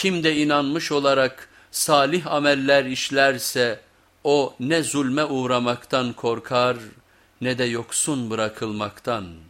Kim de inanmış olarak salih ameller işlerse o ne zulme uğramaktan korkar ne de yoksun bırakılmaktan.''